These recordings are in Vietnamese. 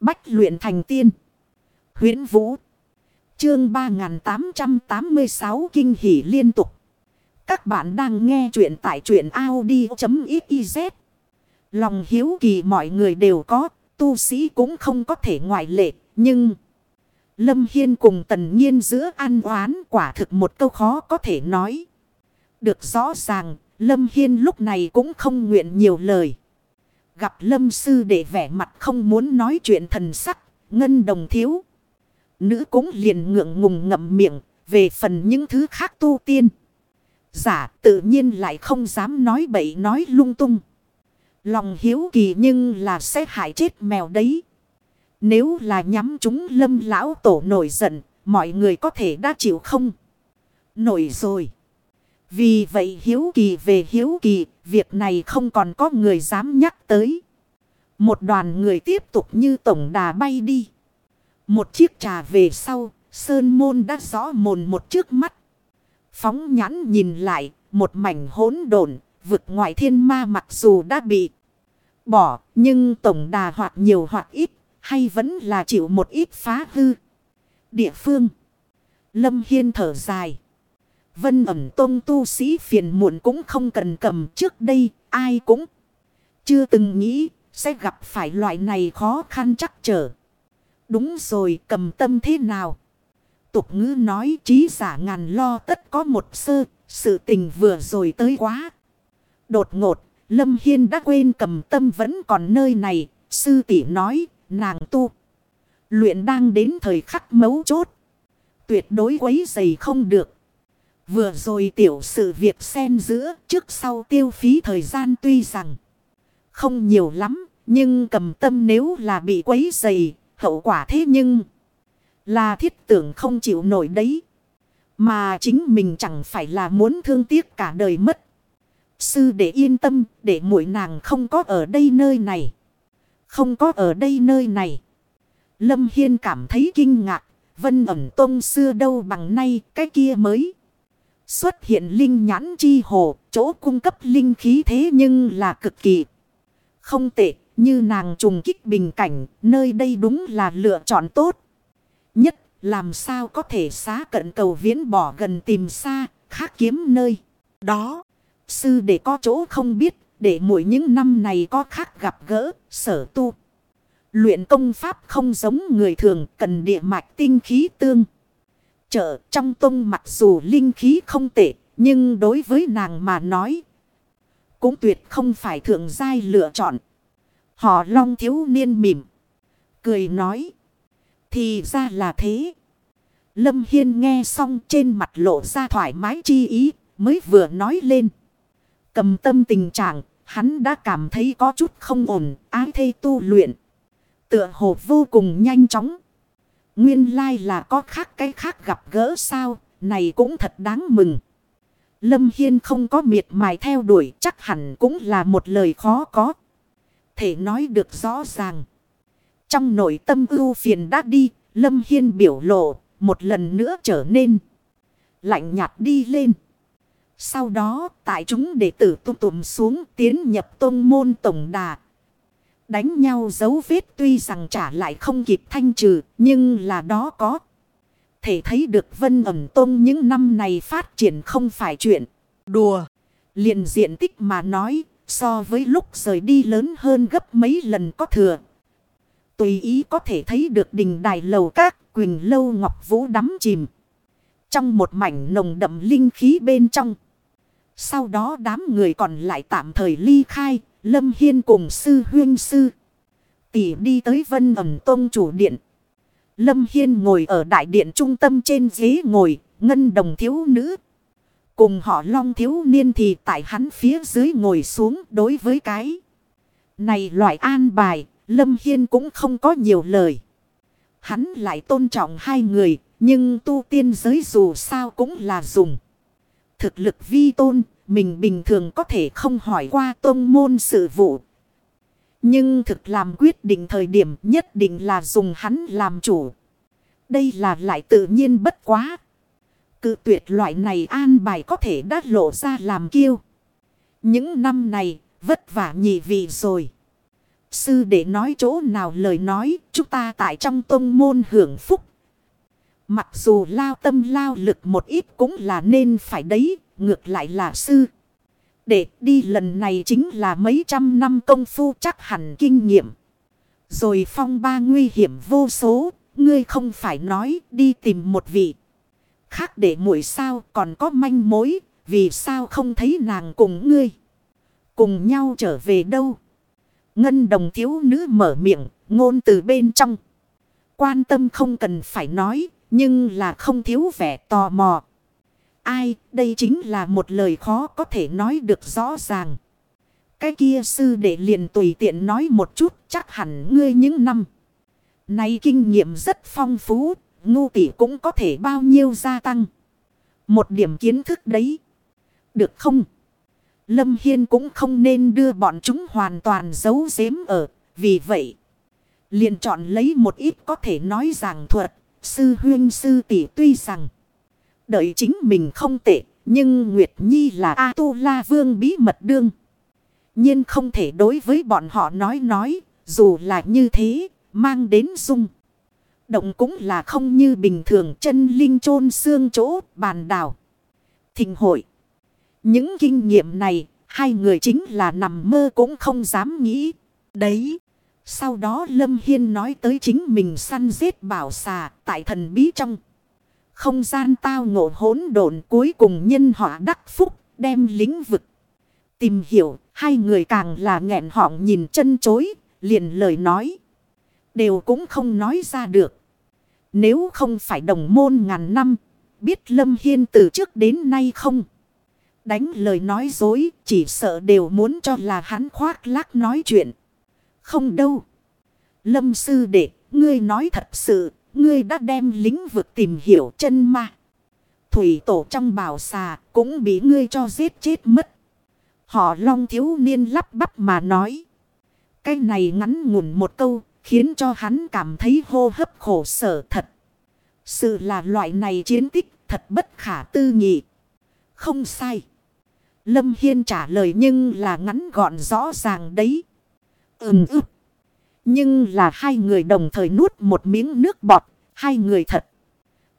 Bách luyện thành tiên. huyễn Vũ. Chương 3886 kinh hỷ liên tục. Các bạn đang nghe truyện tại truyện Audi.xyz. Lòng hiếu kỳ mọi người đều có, tu sĩ cũng không có thể ngoại lệ, nhưng... Lâm Hiên cùng tần nhiên giữa an oán quả thực một câu khó có thể nói. Được rõ ràng, Lâm Hiên lúc này cũng không nguyện nhiều lời. Gặp Lâm Sư để vẻ mặt không muốn nói chuyện thần sắc, ngân đồng thiếu. Nữ cũng liền ngượng ngùng ngậm miệng, về phần những thứ khác tu tiên. Giả tự nhiên lại không dám nói bậy nói lung tung. Lòng hiếu kỳ nhưng là sẽ hại chết mèo đấy. Nếu là nhắm chúng lâm lão tổ nổi giận, mọi người có thể đã chịu không? Nổi rồi. Vì vậy hiếu kỳ về hiếu kỳ, việc này không còn có người dám nhắc tới. Một đoàn người tiếp tục như tổng đà bay đi. Một chiếc trà về sau, Sơn Môn đã rõ mồn một trước mắt. Phóng nhãn nhìn lại, một mảnh hỗn độn, vực ngoại thiên ma mặc dù đã bị bỏ, nhưng tổng đà hoặc nhiều hoặc ít, hay vẫn là chịu một ít phá hư. Địa phương. Lâm Hiên thở dài. Vân ẩm tôn tu sĩ phiền muộn cũng không cần cầm trước đây, ai cũng chưa từng nghĩ sẽ gặp phải loại này khó khăn chắc trở. Đúng rồi, cầm tâm thế nào? Tục ngữ nói trí giả ngàn lo tất có một sơ, sự tình vừa rồi tới quá. Đột ngột, Lâm Hiên đã quên cầm tâm vẫn còn nơi này, sư tỷ nói, nàng tu. Luyện đang đến thời khắc mấu chốt. Tuyệt đối quấy dày không được. Vừa rồi tiểu sự việc xen giữa trước sau tiêu phí thời gian tuy rằng không nhiều lắm. Nhưng cầm tâm nếu là bị quấy dày hậu quả thế nhưng là thiết tưởng không chịu nổi đấy. Mà chính mình chẳng phải là muốn thương tiếc cả đời mất. Sư để yên tâm, để muội nàng không có ở đây nơi này. Không có ở đây nơi này. Lâm Hiên cảm thấy kinh ngạc. Vân ẩm tôn xưa đâu bằng nay, cái kia mới. Xuất hiện linh nhãn chi hồ, chỗ cung cấp linh khí thế nhưng là cực kỳ. Không tệ, như nàng trùng kích bình cảnh, nơi đây đúng là lựa chọn tốt. Nhất, làm sao có thể xá cận cầu viễn bỏ gần tìm xa, khác kiếm nơi. Đó, sư để có chỗ không biết, để mỗi những năm này có khác gặp gỡ, sở tu. Luyện công pháp không giống người thường, cần địa mạch tinh khí tương chợ trong tông mặc dù linh khí không tệ, nhưng đối với nàng mà nói, cũng tuyệt không phải thượng giai lựa chọn. Họ long thiếu niên mỉm, cười nói, thì ra là thế. Lâm Hiên nghe xong trên mặt lộ ra thoải mái chi ý, mới vừa nói lên. Cầm tâm tình trạng, hắn đã cảm thấy có chút không ổn, ái thê tu luyện. Tựa hồ vô cùng nhanh chóng. Nguyên lai là có khác cái khác gặp gỡ sao, này cũng thật đáng mừng. Lâm Hiên không có miệt mài theo đuổi chắc hẳn cũng là một lời khó có. Thể nói được rõ ràng. Trong nội tâm ưu phiền đã đi, Lâm Hiên biểu lộ, một lần nữa trở nên lạnh nhạt đi lên. Sau đó, tại chúng đệ tử tung tụm xuống tiến nhập tôn môn tổng đà, đánh nhau dấu vết tuy rằng trả lại không kịp thanh trừ, nhưng là đó có. Thể thấy được vân ẩm tông những năm này phát triển không phải chuyện đùa. liền diện tích mà nói, so với lúc rời đi lớn hơn gấp mấy lần có thừa. Tùy ý có thể thấy được đình đài lầu các, quỳnh lâu ngọc vũ đắm chìm. Trong một mảnh nồng đậm linh khí bên trong. Sau đó đám người còn lại tạm thời ly khai, Lâm Hiên cùng sư huyên sư. Tỷ đi tới vân ẩm tông chủ điện. Lâm Hiên ngồi ở đại điện trung tâm trên ghế ngồi, ngân đồng thiếu nữ. Cùng họ long thiếu niên thì tại hắn phía dưới ngồi xuống đối với cái. Này loại an bài, Lâm Hiên cũng không có nhiều lời. Hắn lại tôn trọng hai người, nhưng tu tiên giới dù sao cũng là dùng. Thực lực vi tôn, mình bình thường có thể không hỏi qua tôn môn sự vụ. Nhưng thực làm quyết định thời điểm nhất định là dùng hắn làm chủ. Đây là lại tự nhiên bất quá. Cự tuyệt loại này an bài có thể đã lộ ra làm kiêu. Những năm này vất vả nhị vị rồi. sư để nói chỗ nào lời nói, chúng ta tại trong tôn môn hưởng phúc. Mặc dù lao tâm lao lực một ít cũng là nên phải đấy, ngược lại là sư. Để đi lần này chính là mấy trăm năm công phu chắc hẳn kinh nghiệm. Rồi phong ba nguy hiểm vô số, ngươi không phải nói đi tìm một vị. Khác để muội sao còn có manh mối, vì sao không thấy nàng cùng ngươi. Cùng nhau trở về đâu. Ngân đồng thiếu nữ mở miệng, ngôn từ bên trong. Quan tâm không cần phải nói, nhưng là không thiếu vẻ tò mò. Ai, đây chính là một lời khó có thể nói được rõ ràng. Cái kia sư đệ liền tùy tiện nói một chút chắc hẳn ngươi những năm. Này kinh nghiệm rất phong phú, ngu tỷ cũng có thể bao nhiêu gia tăng. Một điểm kiến thức đấy. Được không? Lâm Hiên cũng không nên đưa bọn chúng hoàn toàn giấu giếm ở. Vì vậy, liền chọn lấy một ít có thể nói giảng thuật. Sư huyên sư tỷ tuy rằng đợi chính mình không tệ. Nhưng Nguyệt Nhi là A-tu-la vương bí mật đương. nhiên không thể đối với bọn họ nói nói. Dù là như thế, mang đến dung. Động cũng là không như bình thường chân linh chôn xương chỗ bàn đảo. Thình hội. Những kinh nghiệm này, hai người chính là nằm mơ cũng không dám nghĩ. Đấy. Sau đó Lâm Hiên nói tới chính mình săn giết bảo xà tại thần bí trong. Không gian tao ngộ hỗn độn cuối cùng nhân họa đắc phúc đem lĩnh vực. Tìm hiểu hai người càng là nghẹn họng nhìn chân chối liền lời nói. Đều cũng không nói ra được. Nếu không phải đồng môn ngàn năm biết Lâm Hiên từ trước đến nay không. Đánh lời nói dối chỉ sợ đều muốn cho là hắn khoác lác nói chuyện. Không đâu. Lâm sư đệ, ngươi nói thật sự, ngươi đã đem lĩnh vực tìm hiểu chân ma. Thủy tổ trong bào xà cũng bị ngươi cho giết chết mất. Họ long thiếu niên lắp bắp mà nói. Cái này ngắn ngủn một câu, khiến cho hắn cảm thấy hô hấp khổ sở thật. Sự là loại này chiến tích thật bất khả tư nghị. Không sai. Lâm Hiên trả lời nhưng là ngắn gọn rõ ràng đấy. Ừm ức. Nhưng là hai người đồng thời nuốt một miếng nước bọt. Hai người thật.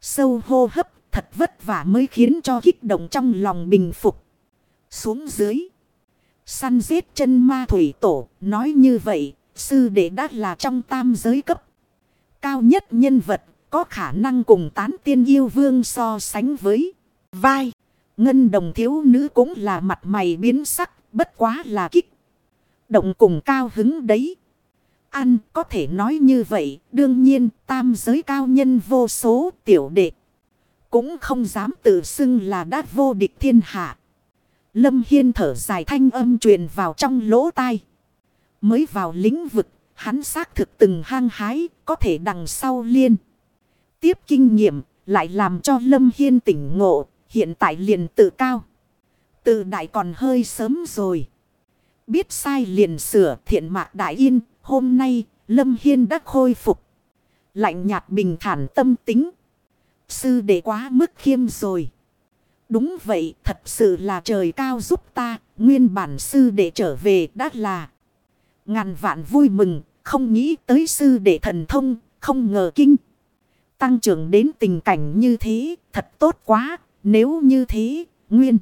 Sâu hô hấp thật vất vả mới khiến cho kích động trong lòng bình phục. Xuống dưới. Săn giết chân ma thủy tổ. Nói như vậy. Sư đệ đã là trong tam giới cấp. Cao nhất nhân vật. Có khả năng cùng tán tiên yêu vương so sánh với. Vai. Ngân đồng thiếu nữ cũng là mặt mày biến sắc, bất quá là kích. Động cùng cao hứng đấy. Ăn có thể nói như vậy, đương nhiên tam giới cao nhân vô số tiểu đệ. Cũng không dám tự xưng là đã vô địch thiên hạ. Lâm Hiên thở dài thanh âm truyền vào trong lỗ tai. Mới vào lĩnh vực, hắn xác thực từng hang hái, có thể đằng sau liên. Tiếp kinh nghiệm, lại làm cho Lâm Hiên tỉnh ngộ, hiện tại liền tự cao. Tự đại còn hơi sớm rồi. Biết sai liền sửa thiện mạc đại yên. Hôm nay Lâm Hiên đã khôi phục. Lạnh nhạt bình thản tâm tính. Sư đệ quá mức khiêm rồi. Đúng vậy thật sự là trời cao giúp ta. Nguyên bản sư đệ trở về đã là. Ngàn vạn vui mừng. Không nghĩ tới sư đệ thần thông. Không ngờ kinh. Tăng trưởng đến tình cảnh như thế. Thật tốt quá. Nếu như thế, nguyên.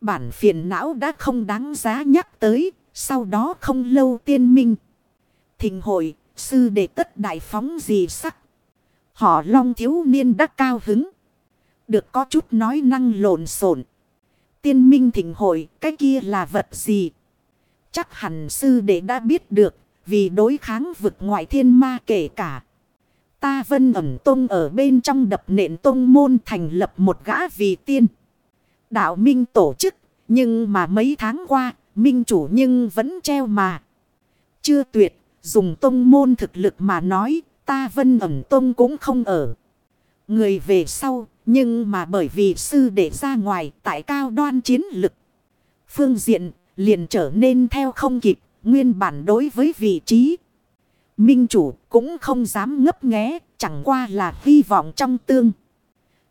Bản phiền não đã không đáng giá nhắc tới. Sau đó không lâu tiên minh. Thình hội, sư đệ tất đại phóng gì sắc. Họ long thiếu niên đã cao hứng. Được có chút nói năng lộn xộn. Tiên minh thỉnh hội, cái kia là vật gì? Chắc hẳn sư đệ đã biết được, vì đối kháng vực ngoại thiên ma kể cả. Ta vân ẩm tông ở bên trong đập nện tông môn thành lập một gã vì tiên. Đạo Minh tổ chức. Nhưng mà mấy tháng qua. Minh chủ nhưng vẫn treo mà. Chưa tuyệt. Dùng tông môn thực lực mà nói. Ta vân ẩm tông cũng không ở. Người về sau. Nhưng mà bởi vì sư để ra ngoài. Tại cao đoan chiến lực. Phương diện liền trở nên theo không kịp. Nguyên bản đối với vị trí Minh chủ cũng không dám ngấp nghé, chẳng qua là hy vọng trong tương.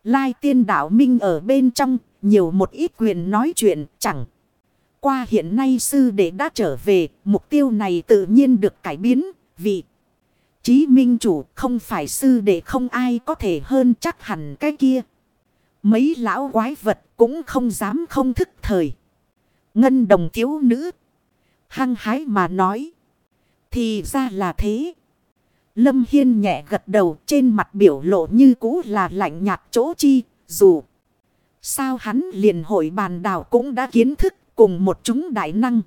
Lai tiên đạo Minh ở bên trong, nhiều một ít quyền nói chuyện, chẳng qua hiện nay sư đệ đã trở về, mục tiêu này tự nhiên được cải biến, vì Chí minh chủ không phải sư đệ không ai có thể hơn chắc hẳn cái kia. Mấy lão quái vật cũng không dám không thức thời. Ngân đồng thiếu nữ. Hăng hái mà nói. Thì ra là thế. Lâm Hiên nhẹ gật đầu trên mặt biểu lộ như cũ là lạnh nhạt chỗ chi. Dù sao hắn liền hội bàn đảo cũng đã kiến thức cùng một chúng đại năng.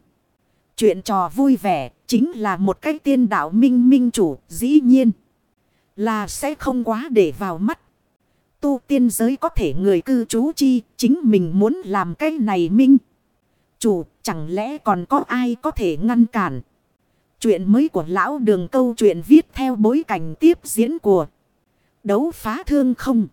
Chuyện trò vui vẻ chính là một cái tiên đạo minh minh chủ, dĩ nhiên là sẽ không quá để vào mắt. Tu tiên giới có thể người cư trú chi, chính mình muốn làm cái này minh. Chủ, chẳng lẽ còn có ai có thể ngăn cản. Chuyện mới của lão đường câu chuyện viết theo bối cảnh tiếp diễn của đấu phá thương không.